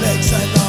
legs